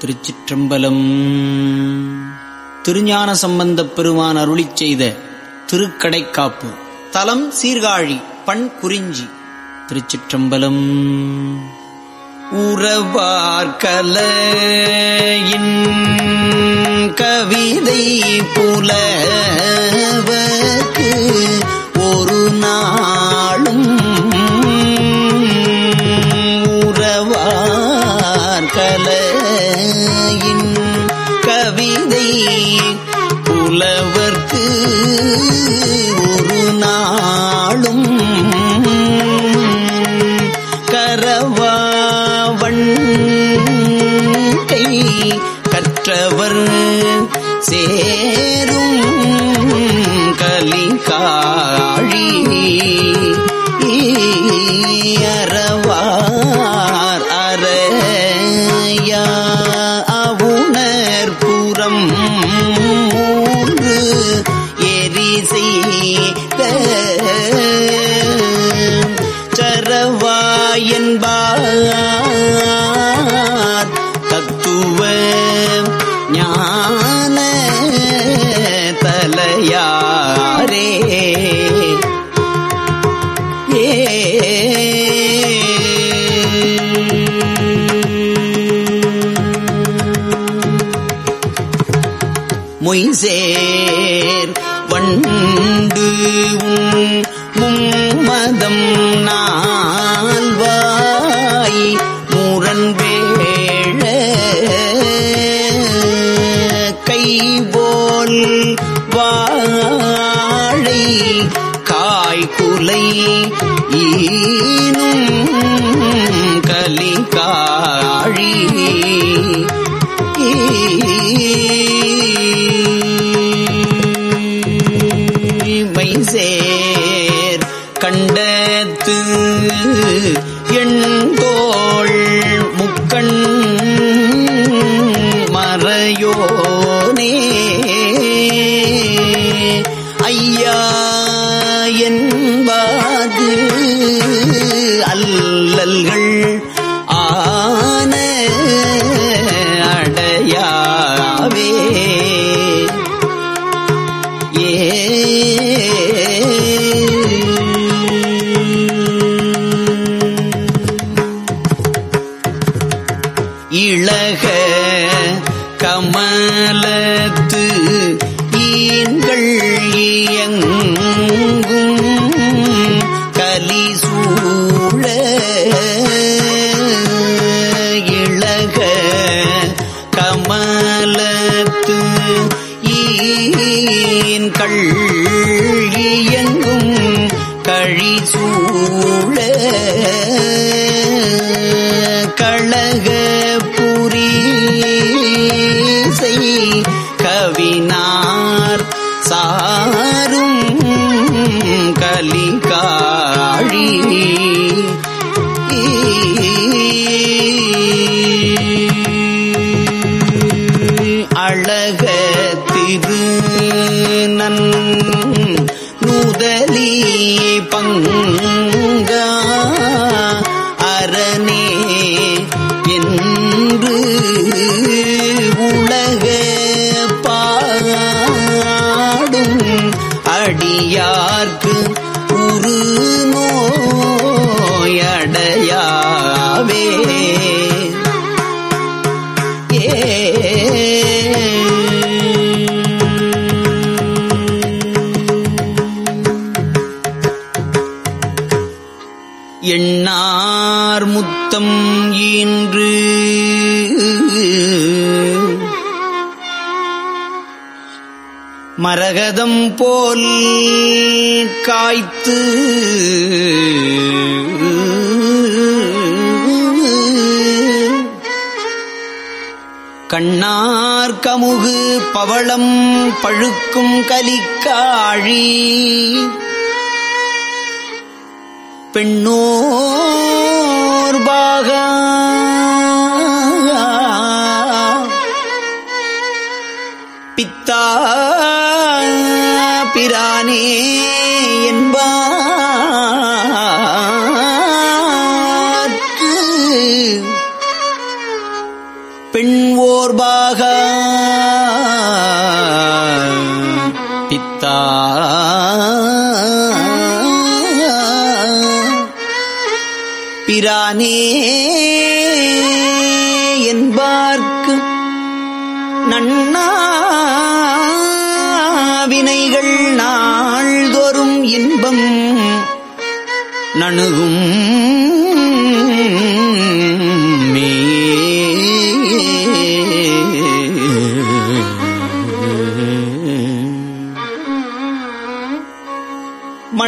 திருச்சிற்றம்பலம். திருஞான சம்பந்தப் பெருமான் அருளிச் செய்த திருக்கடைக்காப்பு. தலம் சீர்காழி பண் குறிஞ்சி. திருச்சிற்றம்பலம். உறவார்கலையின் கவிதை புல மற்றவர் சேரும் கலிகாழி. அறவார் அறையா அவுணர் புறம் மூன்று எரி செய்த மொய்சேர். வண்டு மும்மதம் நால்வாய் முரண்வேழ கைபோல் வாழை காய்குலை ஈனும் கலிகாழி. இளக கமலத்து ஈன் கள்ளியங்கும் கழிசூழ கழக புரிசை கவினா முத்தம் ஈன்று மரகதம் போல் காய்த்து. கண்ணார் கமுகு பவளம் பழுக்கும் கலிக்காழி. பெண்ணோ பாகா பித்தா பிரானே என்பார்க்கு பிரானே என்பார்க்கு நன்னாவினைகள் நாள்தோறும் இன்பம் நணுகும்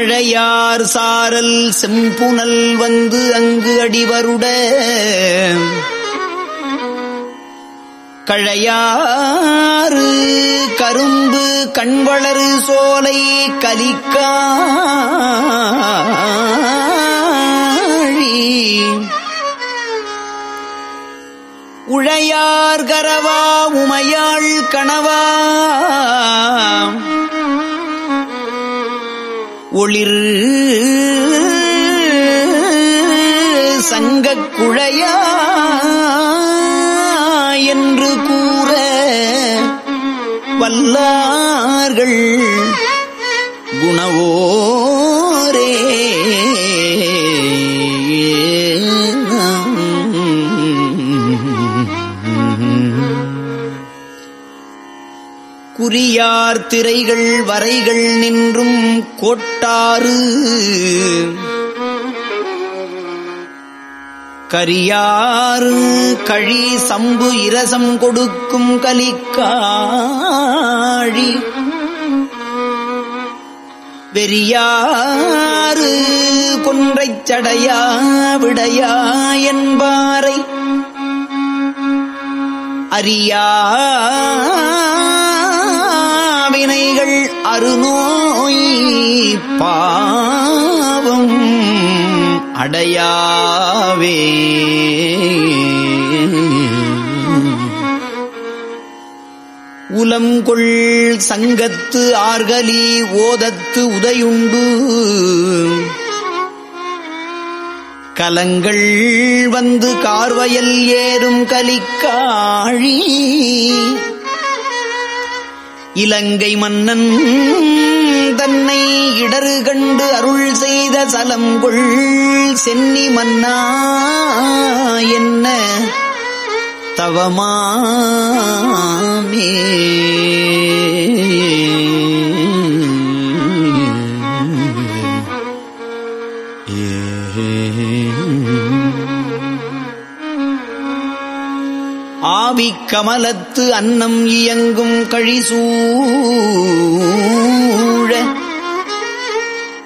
மழையார் சாரல் செம்புனல் வந்து அங்கு அடிவருட. கழையாறு கரும்பு கண்வளரு சோலை கலிக்காழி. உழையார் கரவா உமையாள் கணவா. ஒளிர் சங்கக் குழையா என்று கூற வல்லார்கள் குணவோ திரைகள் வரைகள் நின்றும் கோட்டாறு. கரியாறு கழி சம்பு இரசம் கொடுக்கும் கலிக்காழி. வெறியாறு கொன்றைச் சடையா விடையா என்பாரை. அறியா அருநோய் பாவம் அடையாவே. உலங்கொள் சங்கத்து ஆர்கலி ஓதத்து உதையுண்டு. கலங்கள் வந்து கார்வயல் ஏறும் கலிக்காழி. இலங்கை மன்னன் தன்னை இடறு கண்டு அருள் செய்த சலங்கொள் சென்னி மன்னா என்ன தவமாமே. கமலத்து அன்னம் இயங்கும் கழிசூழ.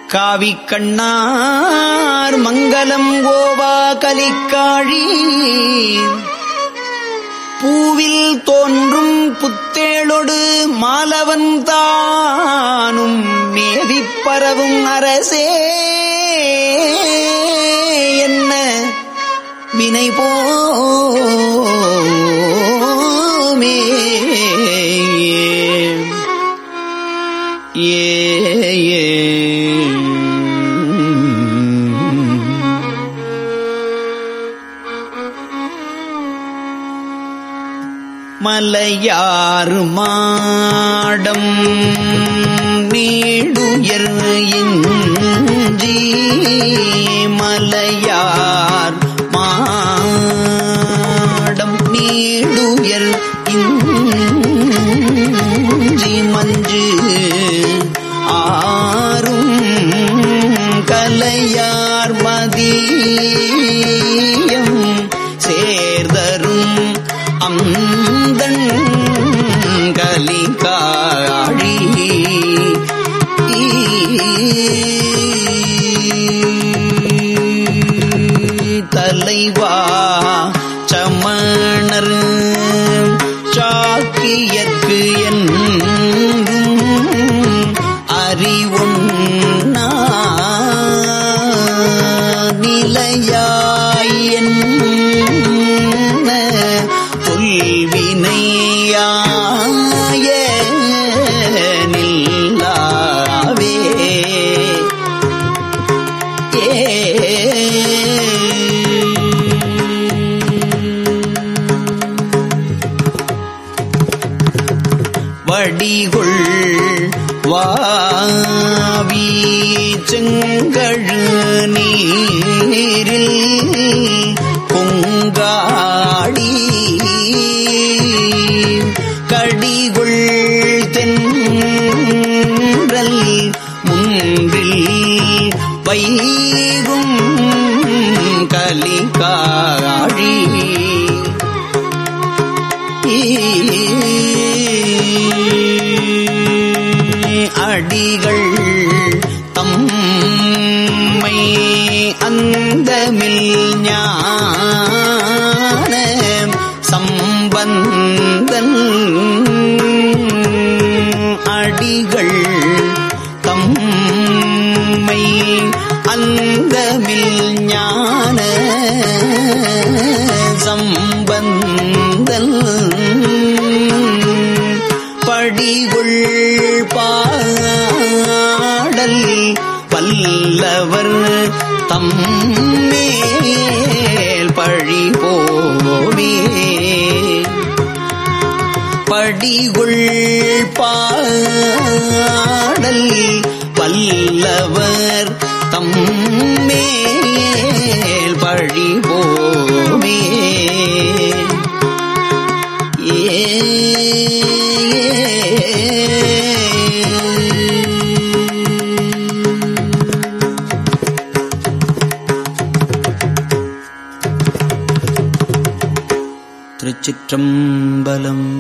காவி கண்ணார் மங்களம் கோவா கலிக்காழி. பூவில் தோன்றும் புத்தேளொடு மாலவன் தானும் மேவி பரவும் அரசே. என்ன? வினை போ மலையாறு மாடம் நீடுயர் இஞ்சி மலையார் மாடம் நீடுயர் இஞ்சி மஞ்சு ஆறும் கலையார் மதியம் சேர்தரும் அம் நிலையாயின் தொல்வினையாய நில்லாவே ஏ வடிகொள் வாவி நீரில் பொங்காடி கடிகுள் தென்றல் முன்பில் வைகும் பாடல் பல்லவர் தம்மேல் பழி போவே. படிகுள் பாடல் வல்லவர் தம்மேல் பழி போவே. चम्बलम्